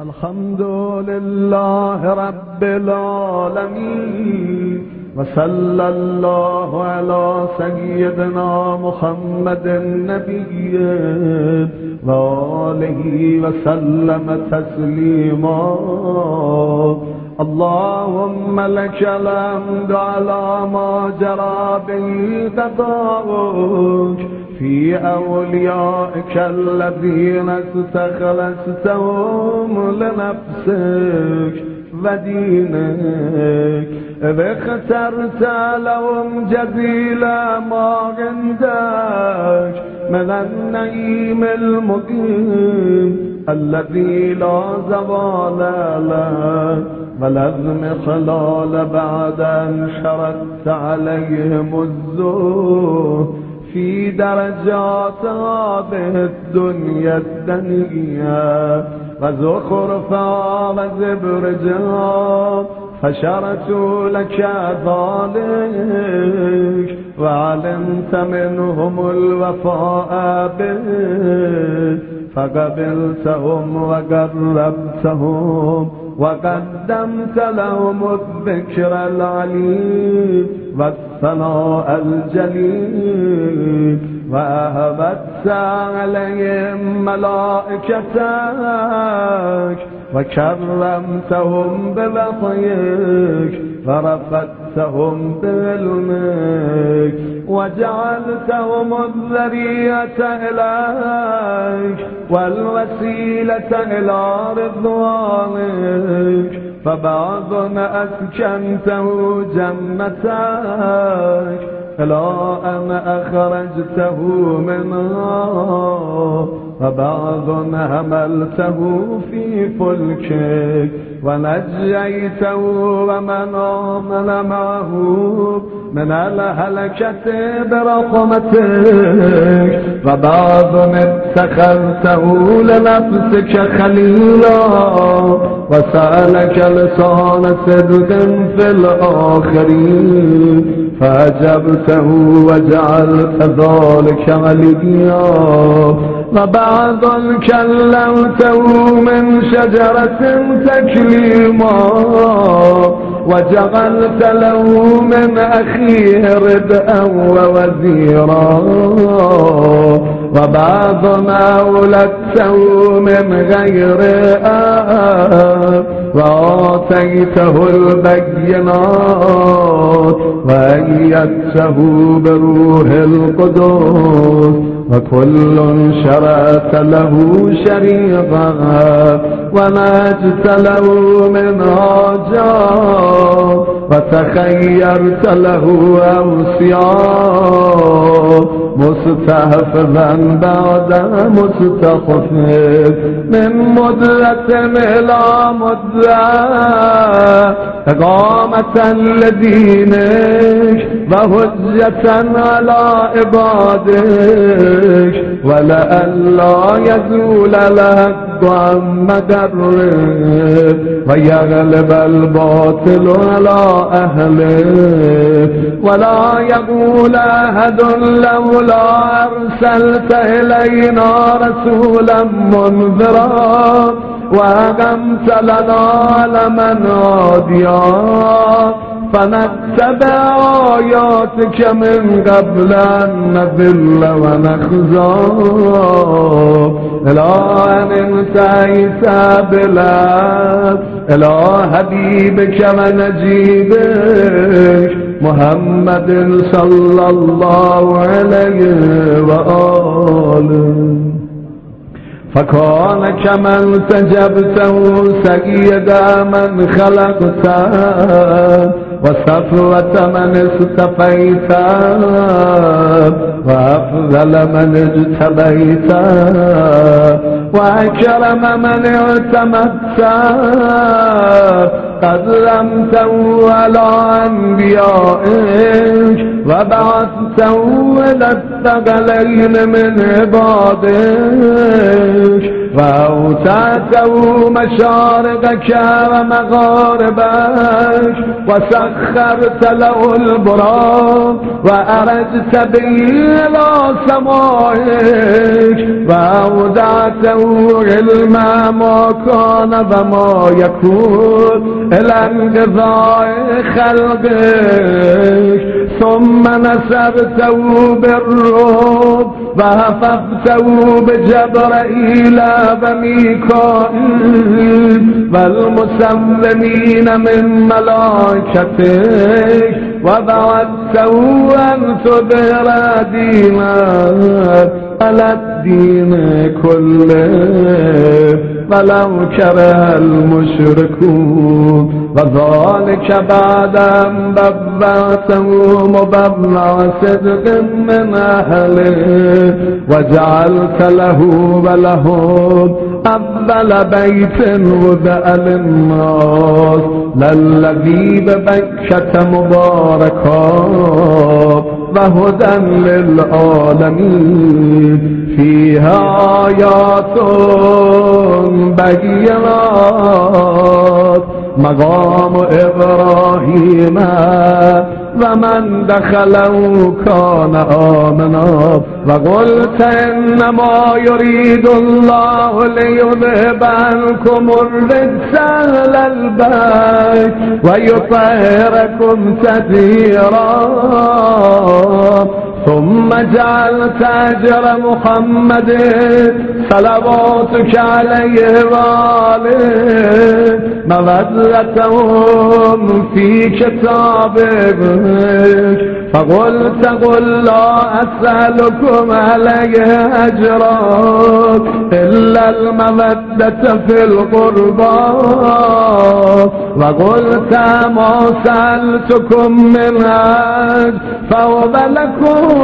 الحمد لله رب العالمين وصلى الله على سيدنا محمد النبي وآله وسلم تسليما. اللهم لك الحمد على ما جرى به قضاؤك في أوليائك الذين استخلصتهم لنفسك ودينك اخترت لهم جزيل ما عندك من النعيم المقيم الذي لا زوال له ولازم خلال بعد أن شردت عليهم الزهد في درجات هذه الدنيا الدنيا وزخرفا وزبرجا فشرت لك ذلك وعلمت منهم الوفاء به فقبلتهم وقربتهم وقدمت لهم الذكر العليم. والثناء الجليل وأهبت عليهم ملائكتك وكرمتهم بوحيك ورفدتهم بعلمك وجعلتهم الذرية إليك والوسيلة إلى رضوانك فبعض أسكنته جنتك إلى أن أخرجته منها وبعض هملته في فلكك ونجيته ومن آمن معه من الهلكة برحمتك وبعض اتخذته لنفسك خليلا وسألك لسان صدق في الآخرين. فأجبته وجعلت ذلك عليا وبعض كلمته من شجرة تكليما. وجعلت له من أخيه ردءا ووزيرا. وبعض ما ولدته من غير آب. وآتيته البينات وأيدته بروح القدس وكل شرعت له شريطا ونجت له من هاجا وتخيرت له أوسيا مستحفظا بعد مستخفف من مدة إلى مدة إقامة لدينك وهجة على عبادك ولئلا يزول لك عن مدرك ويغلب الباطل على أهله. ولا يقول أحد لولا أرسلت إلينا رسولا منذرا. وأقمت لنا لمن هاديا فنتبع آياتك من قبل أن نذل ونخزى إلى أن انتهيت بلاد إلى حبيبك ونجيبك محمد صلى الله عليه وآله فكان كمن تجبته سيد من خلقته وصفوة من اصطفيت وأفضل من اجتبيت وأكرم من اعتمدت قد لمته على أنبيائك وبعثته إلى الثقلين من عبادك وأوتاته مشارقك ومغاربك وسخرت له البراق وأرجت به إلى سمائك وأودعته علم ما كان وما يكون إلى انقضاء خلقك. ثم نسبته بالروح وهففته بجبرائيل وميكائيل والمسلمين من ملائكتك وبعثته أن تظهر دينك على الدين كله ولو كره المشركون وذلك بعد أن ببعته مبلع صدق من أهله وجعلت له ولهم أول بيت وضع للناس للذي ببكة مباركا وهدى للعالمين فيها آيات بينات. مقام إبراهيم ومن دخله كان آمنا. وقلت إنما يريد الله ليذهب عنكم الرجس أهل البيت ويطهركم تطهيرا ثم جعلت أجر محمد صلواتك عليه وآله مودتهم في كتابك فقلت قل لا أسألكم عليه أجرا إلا المودة في القربى. وقلت ما سألتكم من أجر. فهو لكم.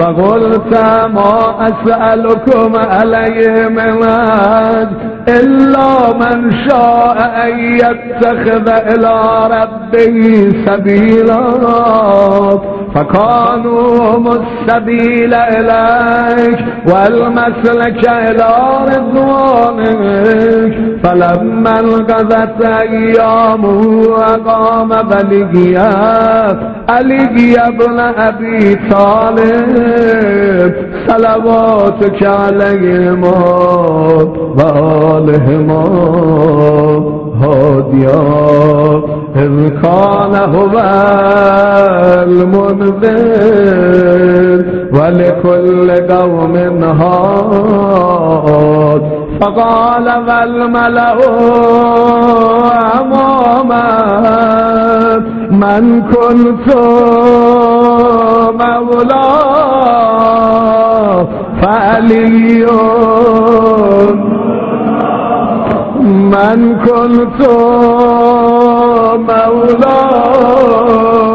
وقلت ما أسألكم عليه من أجر. إلا من شاء أن يتخذ إلى ربه سبيلا. فكانوا هم السبيل إليك والمسلك إلى رضوانك فلما انقضت أيامه أقام بلغيا علي ابن أبي طالب صلواتك عليهما وآلهما هاديا إذ كان هو المنذر ولكل قوم هاد فقال والملأ أماما من كنت مولاه فعلي. من كنت مولاه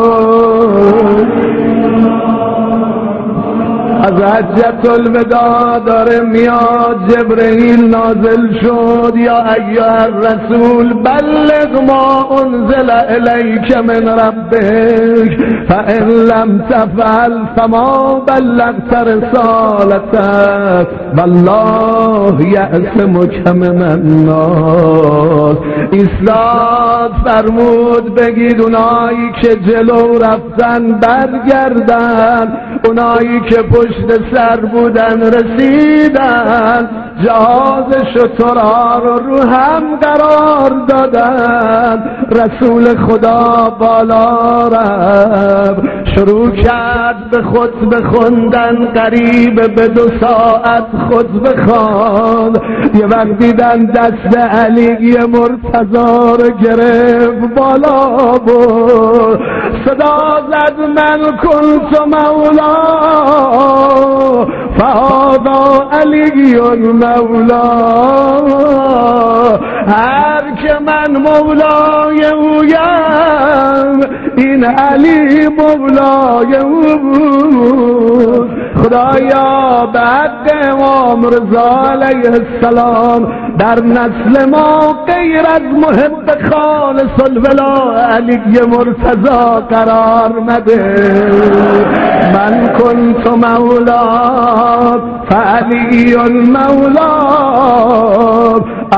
از حجت الوداع داره میاد جبرئیل نازل شد. یا ایها الرسول بلغ ما انزل الیک من ربک فان لم تفعل فما بلغت رسالتك والله یعصمک من الناس. ایستاد فرمود بگید اونایی که جلو رفتن برگردن اونایی که پشت سر بودن رسیدن جهاز شترا رو رو هم قرار دادن. رسول خدا بالا رفت شروع کرد به خود بخوندن قریب به دو ساعت خود بخوان. یه وقت دیدن دست علی مرتضا رو گرفت بالا بود صدا زد من کنت مولا. فهذا علی مولا. هر که من مولای اویم این علی مولای او بود خدایا بعد امام رضا علیه السلام در نسل ما غیر از محب خالص الولا علی مرتضا قرار مده. من کنت مولا فعلي مولاه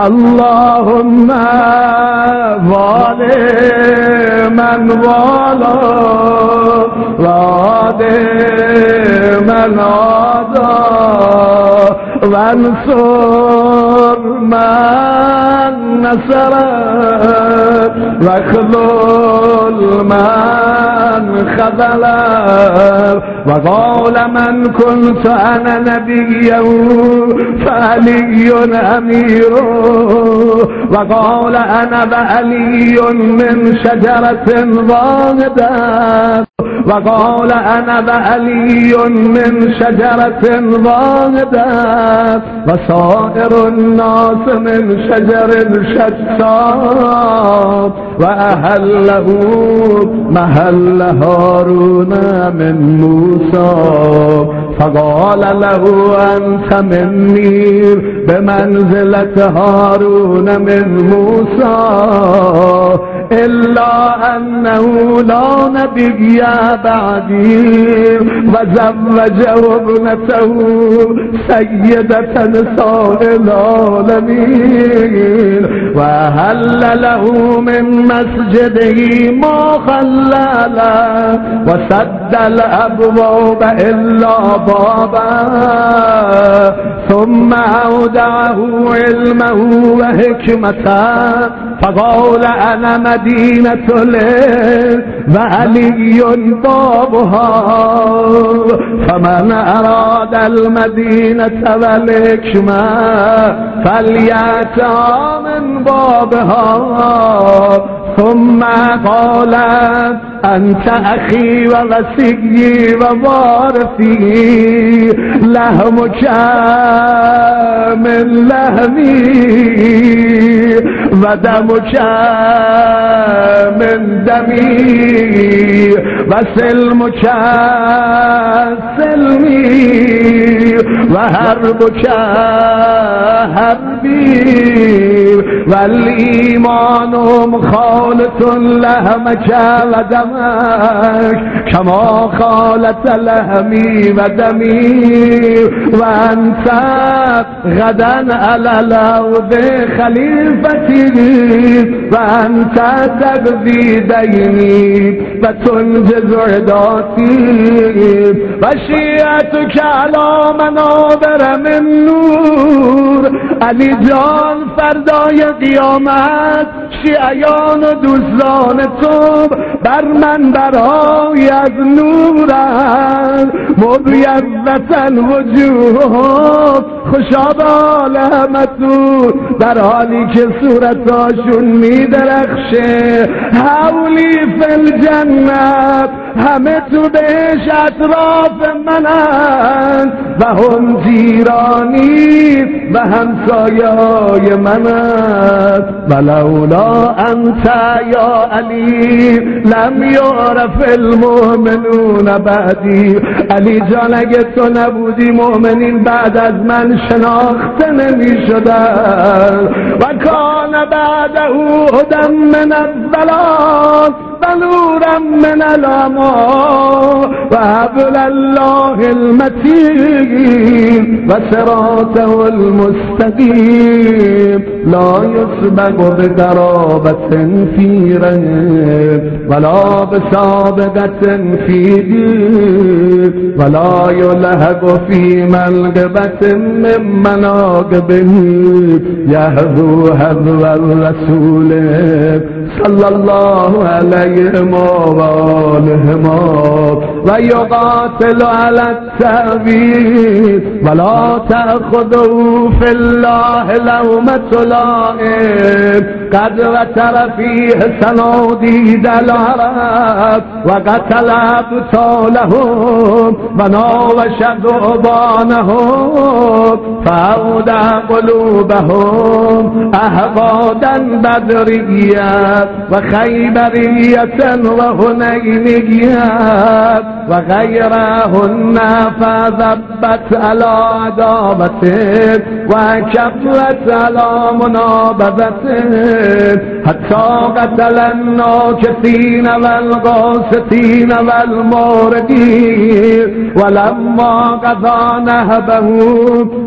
اللهم والي من والاه وعادي من عاداه وانصر من نصره واخذل من خذله وقال من كنت أنا نبيا فعلي أمير وقال أنا بعلي من شجرة ضاغدة وقال أنا بعلي من شجرة ضاغدة وصائر الناس من شجر شتى وأهله محل هارون من موسى فقال له أنت مني بمنزلة هارون من موسى إلا أنه لا نبي بعدي وزوجه ابنته سيدة نساء العالمين وهل له من مسجده ما خلل وسد الأبواب إلا بابا. ثم أودعه علمه وحكمته فقال أنا مدينة ليل وعلي بابها فمن أراد المدينة والحكمة فليأتى من بابها. ثم قال أنت أخي وغسيي ووارثي لهمك من لهمي. ودمك من دمي وسلمك سلمي وهربك هربي والإيمان مخالط لهمك ودمك كما خالت لهمي ودمي وأنت غدا على الأرض خليفتي وأنت تقضي ديني وتنجز عداتي وشيعتك على منابر من نور. علی جان فردای قیامت شیعیان و دوستان تو بر من برای از نورند مبیضتن وجوه خوشاب عالمتون در حالی که صورتاشون میدرخشه. حولی فل جنت. همه تو بهش اطراف منند و هم جیرانی و همسایای منند ولولا انت یا علی لم یعرف المؤمنون بعدی. علی جان اگه تو نبودی مؤمنین بعد از من شناخته نمی شدن و کان بعده هدم من الضلال. رب نورا من العمى وهب لله المتين وصراطه المستقيم. لا يسبق بقرابة في رهب ولا بسابقة في دين ولا يلهب في ملقبة من مناقبه يهبو هبو الرسول صلى الله عليه عليهم وآلهم ويقاتل على التأويل ولا تأخذوا في الله لومة لائم قد وتر فيه سنوديد العرب وقتل أبطالهم وناوش ذؤبانهم فأودع قلوبهم أهبادا بدريا وخيبرية وهنينية وغيرهن فذبت على عداوته وكبرت على منابذته حتى قتل الناكثين والقاسطين والماردين ولما قضى نهبه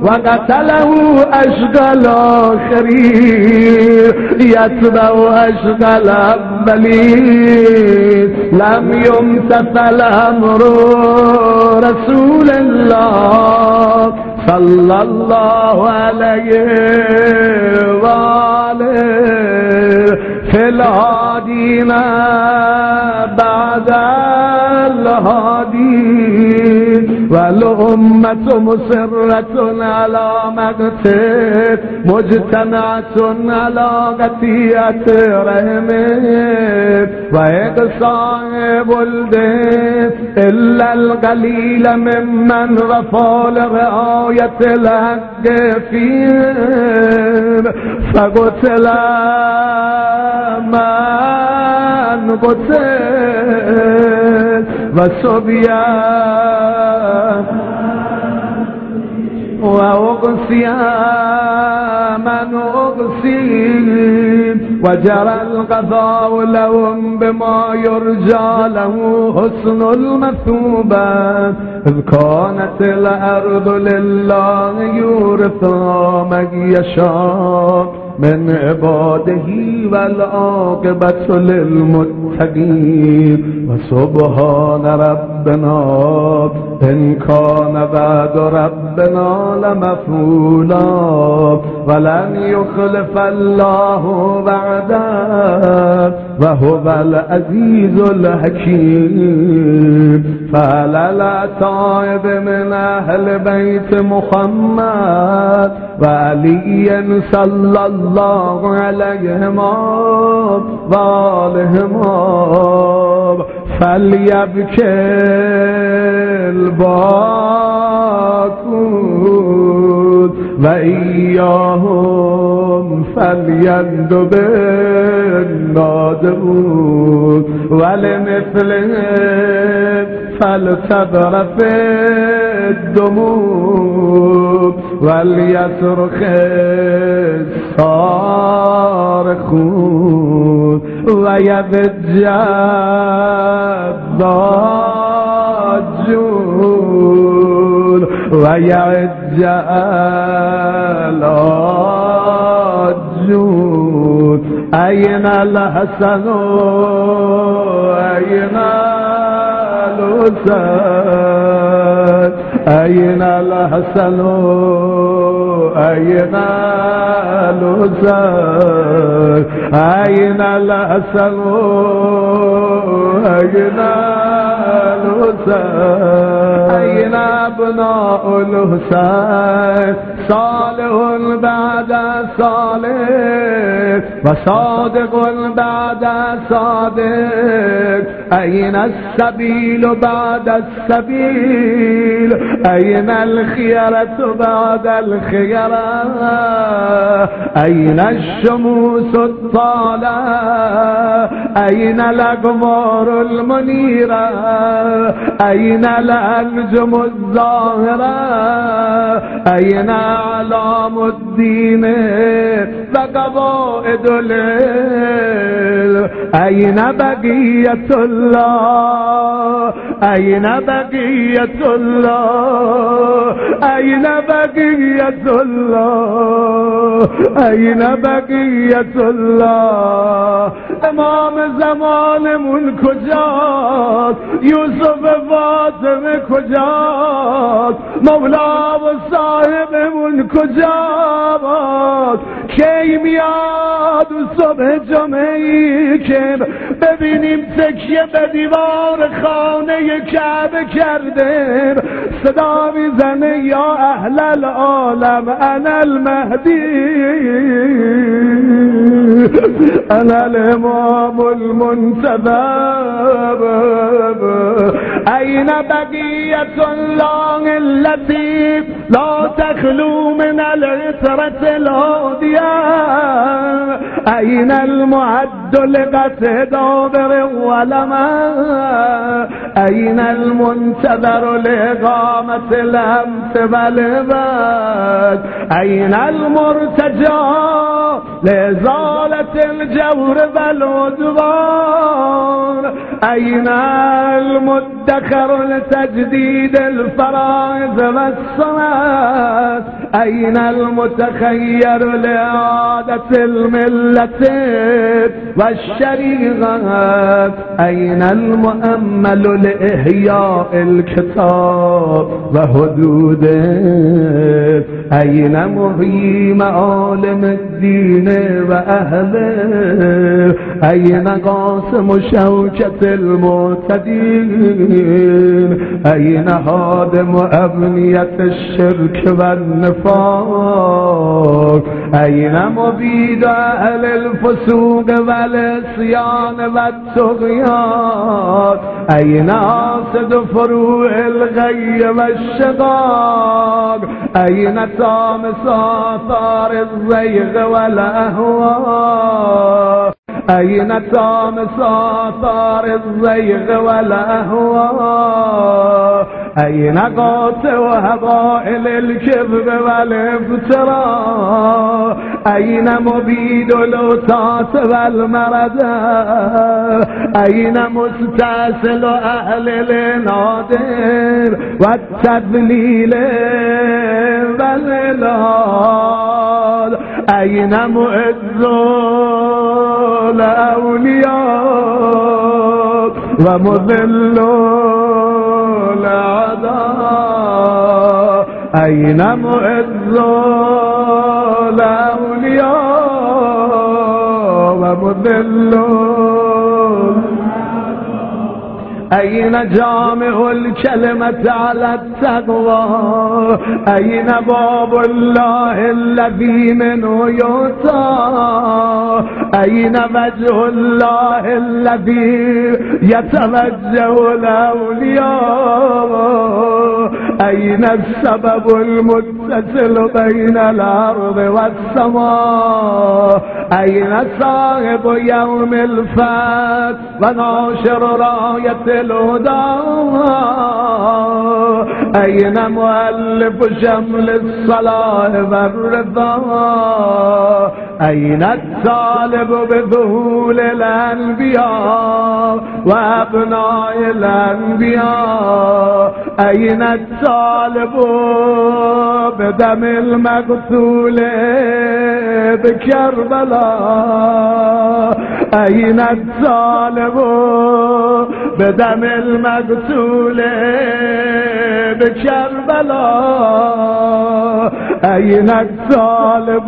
وقتله أشقى الآخرين يتبع أشقى الأولين لم يمتثل أمر رسول الله صلى الله عليه وآله. في الهادين بعد الهادين والأمة مصرة على مقته مجتمعة على قتية رحمه وإقصاء ولده إلا القليل ممن رفع لرعاية الحق فيهم فقتل من قتل وصبيان وأغسي من أغسي وجرى القضاء لهم بما يرجى له حسن المثوبة إذ كانت الأرض لله يورثها من يشاء من عباده والعاقبة للمتقين وسبحان ربنا إن كان بعد ربنا لمفعولا. ولن يخلف الله بعده وهو العزيز الحكيم. فعلى الأتائب من أهل بيت محمد وعلي صلى الله عليهما وآلهما فليبكي الباكون وإياهم فليندب النادمون ولمثلهم فلتبرف الدموع وليصرخ الصارخون ويبجى الضاجون ويعج العجون أين الحسن؟ أين الحسن؟ أين الحسن؟ أين الحسن؟ أين الحسن؟ أين الحسين أين أبناء الحسين؟ صالح بعد صالح وصادق بعد صادق أين السبيل بعد السبيل؟ أين الخيرة بعد الخيرة؟ أين الشموس الطالة؟ أين الأقمار المنيرة؟ أين الأنجم الظاهرة أين أعلام الدين؟ وقضائد الليل. أين بقية الله؟ أين بقية الله؟ أين بقية الله؟ أين بقية الله؟ امام زمانمون کجاست یوسف فاطمه کجاست؟ مولا و صاحبمون کجاست؟ کی میاد و صبح جمعی که ببینیم تکیه به دیوار خانه کعبه کرده؟ صدا میزنه یا أهل العالم أنا المهدی. أنا الإمام المنتدب. أين بقية الله التي لا تخلو من العسرة الهودية أين المعد لقتل دابر ولما أين المنتظر لإقامة الأمس والإباد أين المرتجى؟ لإزالة الجور والعدوان أين المدخر لتجديد الفرائض والصلاة؟ أين المتخير لإعادة الملة والشريعة؟ أين المؤمل لإحياء الكتاب؟ وهدوده أين محيي معالم الدين وأهله؟ أين قاسم شوكة المعتدين أين هادم أبنية الشرك والنفاق أين مبيد أهل الفسوق والعصيان والطغيان أين عاصد فروع الغي والشقاق أين طامس آثار الزيغ والأهواء أين طامس آثار الزيغ والأهواء أين قاطع هبائل الكذب والافتراء أين مبيد الأتاس والمرد؟ أين مستأصل أهل النادر والتدليل والإلال أين معز لأولياء ومذل لعداء أين معز لأولياء ومذل أين جامع الكلمة على التقوى؟ أين باب الله الذي منه يؤتى؟ أين وجه الله الذي يتوجه الأولياء؟ أين السبب المتصل بين الأرض والسماء؟ أين صاحب يوم الفات وناشر راية الهدى أين مؤلف شمل الصلاة والرضا أين الطالب بذهول الأنبياء وأبناء الأنبياء أين الطالب بدم المقتول بكربلاء أين الطالب بدم المقتول بكربلاء أين الطالب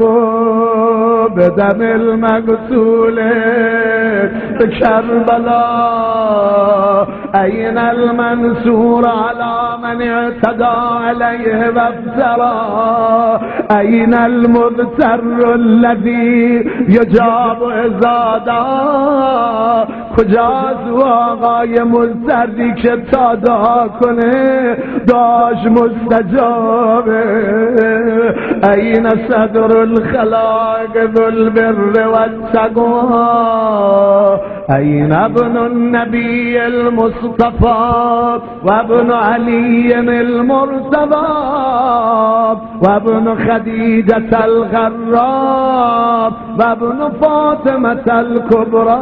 بدم المقتول بكربلاء أين المنصور على من اعتدى عليه وافترى أين المذتر الذي يجاب إزادا کجاست و آقای مزدردی که تادا کنه؟ داش مستجابه این صدر الخلاق البر والتقوى این ابن النبي المصطفى وابن علي المرتضى وابن خديجة الغراب وابن فاطمة الكبرى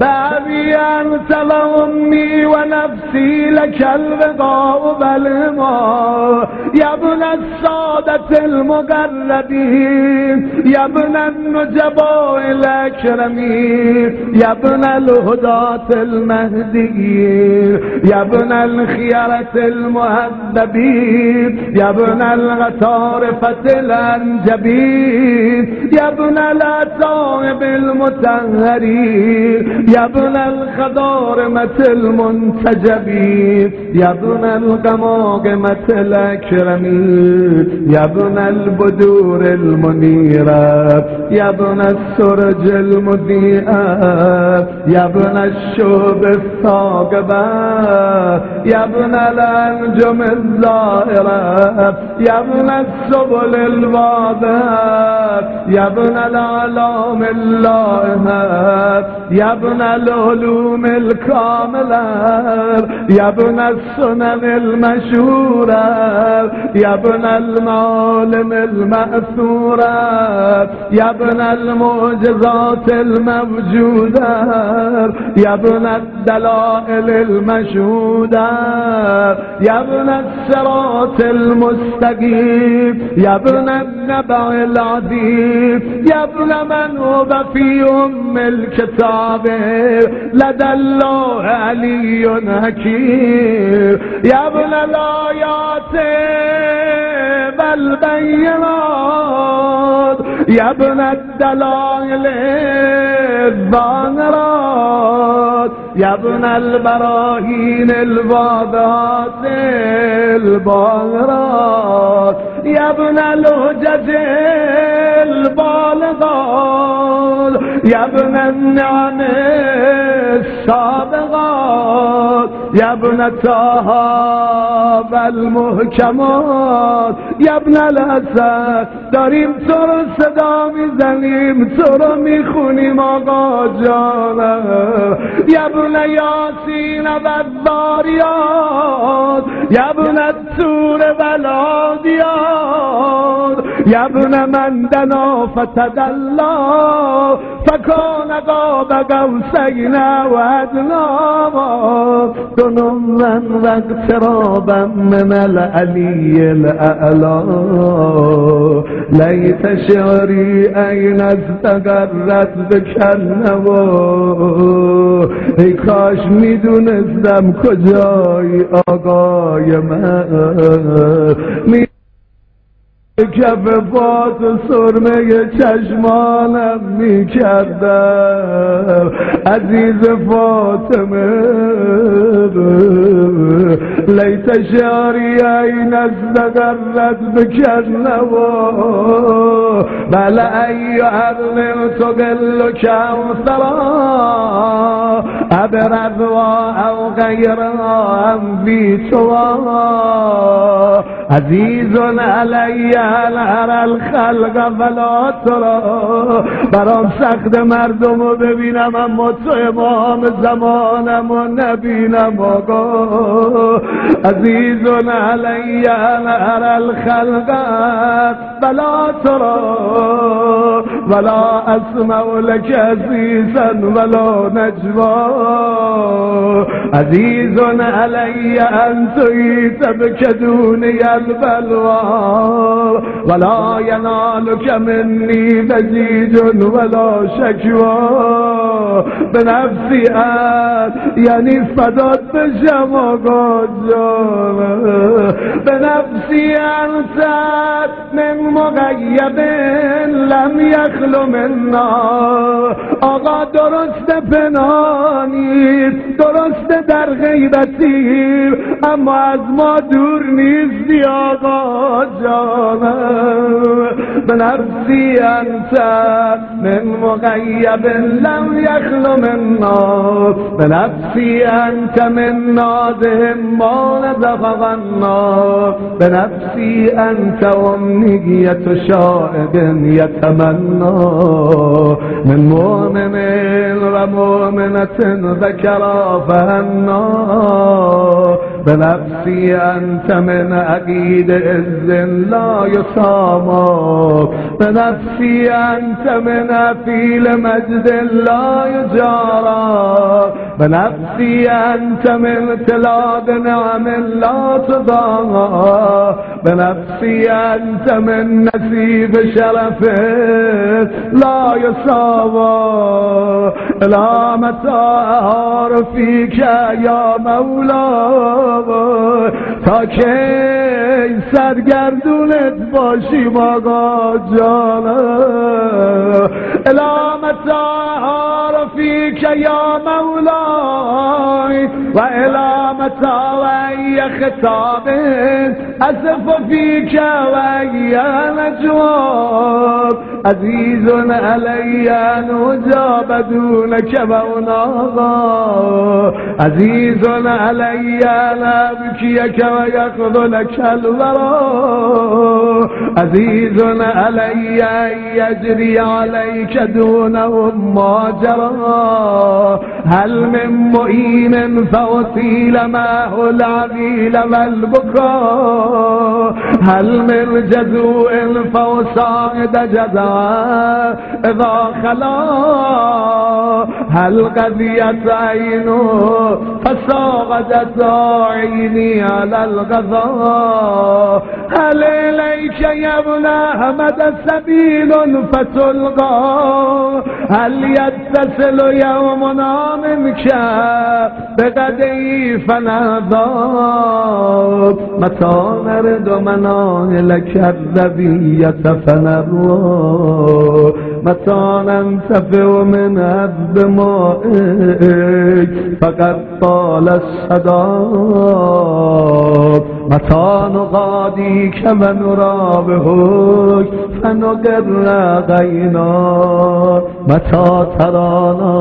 بأبي أنت وأمي ونفسي لك البقاء بالماء يا ابن السادة المقربين يا ابن النجباء الأكرمين يا ابن الهداة المهديين يا ابن الخيرة المهذبين يا ابن القطار فتل الانجبين يا ابن الأتائب المتهرين. يا ابن الخضارمة المنتجبين. يا ابن القماقمة الأكرمين. يا ابن البدور المنيرة يا ابن السرج الشوب الثاقبة يا ابن الأنجم الزائرة يا ابن السبل الواضحة يا ابن الأعلام اللائحة يا ابن العلوم الكاملة يا ابن السنن المشهورة يا ابن المعالم المأثورة يا ابن المعجزات الموجودة يا ابن الدلائل المشهودة يا ابن الصراط المستقيم يا ابن النبع العظيم يا ابن من هو في أم الكتاب. لدى الله علي حكيم. يا ابن الآيات بالبينات يا ابن الدلائل الظاهرات يا ابن البراهين الواضحات الباهرات يا ابن الهجج البالغات يا ابن النعم السابغات يا ابن تهاب المحکمات یا ابن الاسد داریم تو رو صدا می‌زنیم تو رو می‌خونیم آقا جانم. یا ابن یاسین و باریات یا ابن تور بلادیات یا ابن من دنا فتدلا. فکان قاب قوسین و ادنا. دنوا واقترابا من العلی الاعلا. لیت شعری این استقرت بکنوا ای کاش می‌دونستم کجای آقای من؟ کف فات سرمه چشمانم می کردم عزیز فاطمه لیت شاری این استقرت بکنوا بله ای ارن تقل کوثرا ابرد و او غیرها هم بی توا عزیز علی الهر الخلق فلا ترا برام سخت مردم رو ببینم اما تو امام زمانم و نبینم آقا. عزیز علی الهر الخلق فلا ترا ولا اسمع لك عزیزا ولا نجوا. عزیز علی انت تبکدونی البلوى ولا ينالك مني بزيج ولا شكوى بنفسي أن يعني فدات بشم جانم بنفسي أنت من مغیب لم یخلو منا آقا درست پنانی درست در غیبتی اما از ما دور نیستی آقا جانم به نفسی انت من مغیب لم یخلو منا به نفسی انت من ناده ما نزفغنا به نفسی انت امنیت شائق یتمنا. من مؤمن و مؤمنة ذکرا فهنا. بنفسي أنت من أقيد إذ لا يصام بنفسي أنت من أفيل مجد لا يجارى بنفسي أنت من تلاد نعم لا تضاهى بنفسي أنت من نسيب شرف لا يساوى لا متى أهار فيك يا مولاي تا که سرگردونت باشیم آقا جانم الامت فیک یا مولای و الامت ای خطابي أسف فيك ويا مجروب عزيز علي نجاب دونك مولاه عزيز علي لا بكيك ويخذلك الورى عزيز علي يجري عليك دونهم ما جرى هل من مؤين ما هو العزيز العویل والبكاء هل من جزوء فوسائد جزاء اذا خلا هل قضيت عينه فساغدت عيني على الغضاء هل إليك يا ابن أحمد سبيل فتلقى هل يتصل يومنا منك بغدي فنضاب متى نرد مناهلك الربية فنروى متى ننتفع من عذب مائك فقد طال الصداب متى نغاديك ونرى بهك فنقر غينا متى ترانا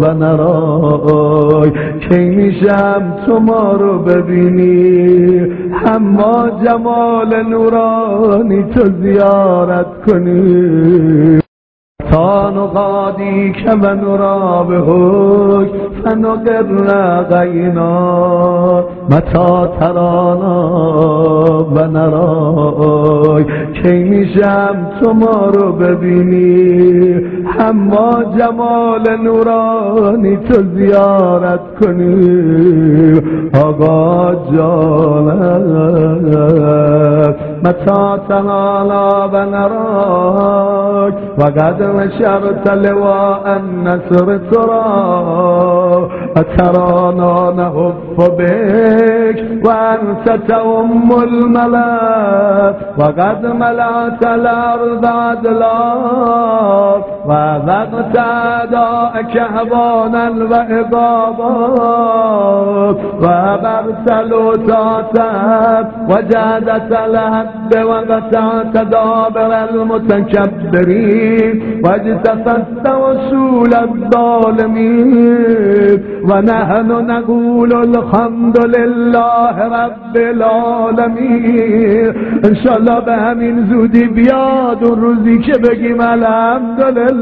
ونراك کی میشم تو ما رو ببینی. اما جمال نورانی تو زیارت کنی. تا نقادی که و نرا به حک فنقر غینا متا ترانا و نرای. کی میشم تو ما رو ببینی. اما جمال نورانی تو زیارت کنی. آقا جانم متا تنالا و نراک. و قد نشرت لواء النصر ترى أترانا نهف بك وأنت تؤم الملك وقد ملأت الأرض عدلا وذقت أداءك هبانا وإضابا وبرت لوتاتك وجادت الهد وقطعت دابر المتكبرين واجتثت وسول الظالمين ونحن نقول الحمد لله رب العالمین. انشالله به همین زودی بیاد اون روزی که بگیم الحمدلله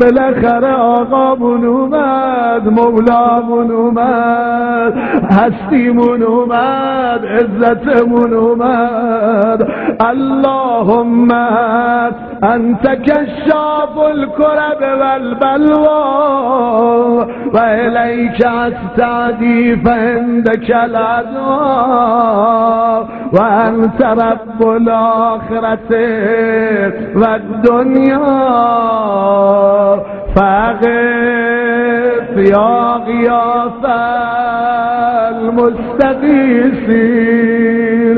بالاخره آقامون اومد مولامون اومد هستیمون اومد عزتمون اومد. اللهم انت کشاف الكرب والبلوى وإليك استعدي فعندك الأدواء وأنت رب الآخرة والدنيا. فاغف يا غياث المستغيثين.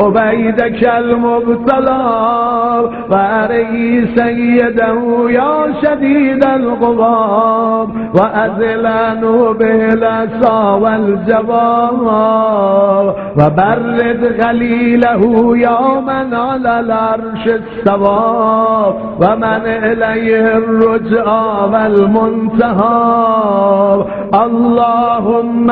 يا غياث المستغيثين فاغف يا غياث عبيدك المبتلى وأري سيده يا شديد الغضب وأزلانه بالأسى والجبار وبرد غليله يوما على العرش السوا ومن إليه الرجعى والمنتهى اللهم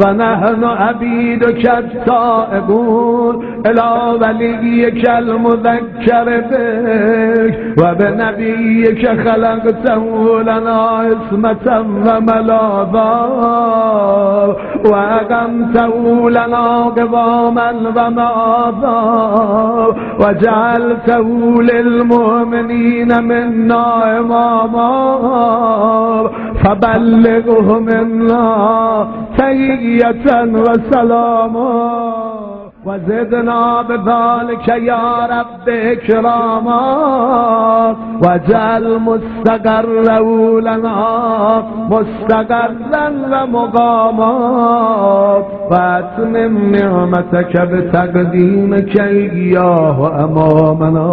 و نحن عبیدك التائبون. الى وليك المذكر بك و به نبیك خلقته لنا اسمة و ملاذا. و اقمته لنا قواما و معاذا و جعلته للمؤمنين منا اماما. فبلغه منا تحية وسلاما وزدنا بذلك يا رب اكراما وجعل مستقره لنا مستقرا ومقاما واتمم نعمتك بتقديمك اياه امامنا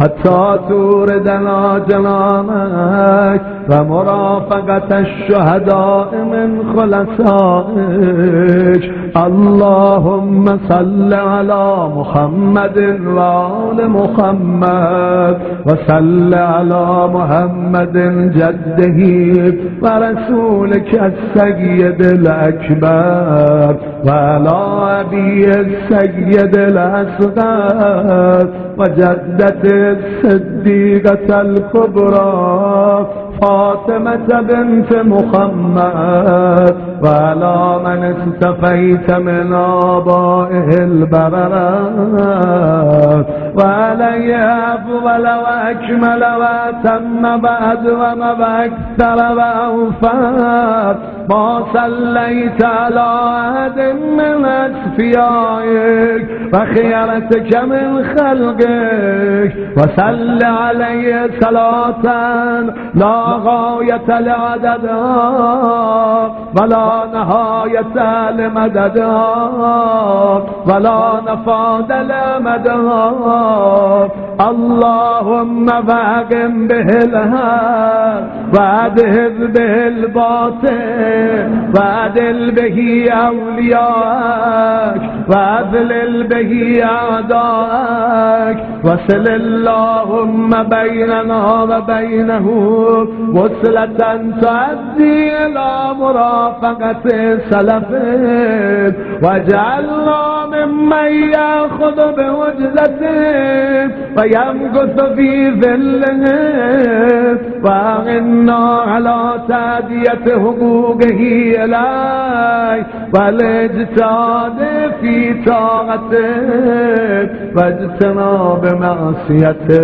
حتى توردنا جنانك ومرافقة الشهداء من خلصائك اللهم صل على محمد وآل محمد وصل على محمد جده ورسولك السيد الأكبر وعلى أبي السيد الأصغر وجدة الصديقة الكبرى فاطمة بنت محمد وعلى من استفيت من آبائه البررات. وعليه أفضل وأكمل وأتم بعد وما وأكثر وأوفى ما صليت على أحد من أسفيائك وخيرتك من خلقك. وصل عليه صلاة لا غاية لعددها ولا نهاية لمددها ولا نفاد لمدها اللهم فاقم به الهام. وادهب به الباطل وادل به أولياءك. وأذلل به أعداءك. وصل اللهم بيننا وبينه. وصلة تؤدي إلى مرافقة سلفه واجعلنا ممن يأخذ بوجدته ويمكث في ظله. وأغنا على تادية حقوقه إليه. والاجتهاد في طاعته واجتناب معصيته.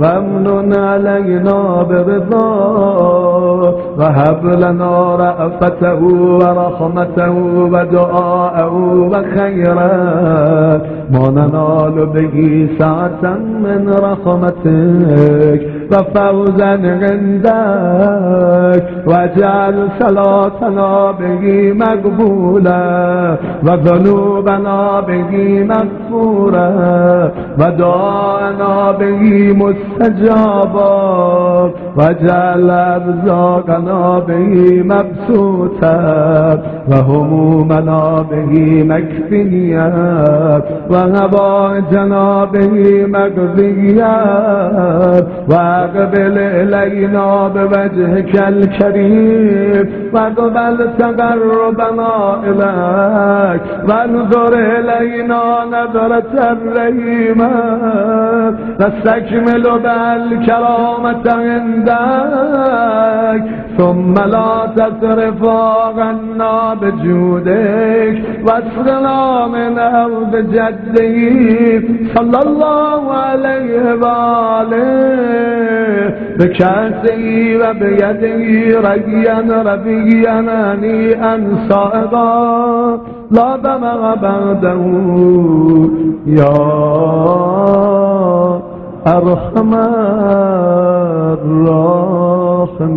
وامن علينا برضاه وهب لنا رأفته ورحمته ودعاءه وخيرا ما ننال به ساعة من رحمتك. وفوزا عندك واجعل صلاتنا به مقبولا وذنوبنا به مغفورا ودعاءنا به مستجابا واجعل أرزاقنا به مبسوطا وهمومنا به مكفيا وهوائجنا به مقضيا واقبل إلينا بوجهك الكريم واقبل تقربنا إليك وانظر إلينا نظرة الرحيمة نستكمل بالكرامة عندك. ثم لا تصرف عنا بجودك. واسقنا من أرض جده صلى الله عليه وآله. بكاسه وبيده ريا ربيا هنيئا صائغا لا دمع بعده يا أرحم الراحمين.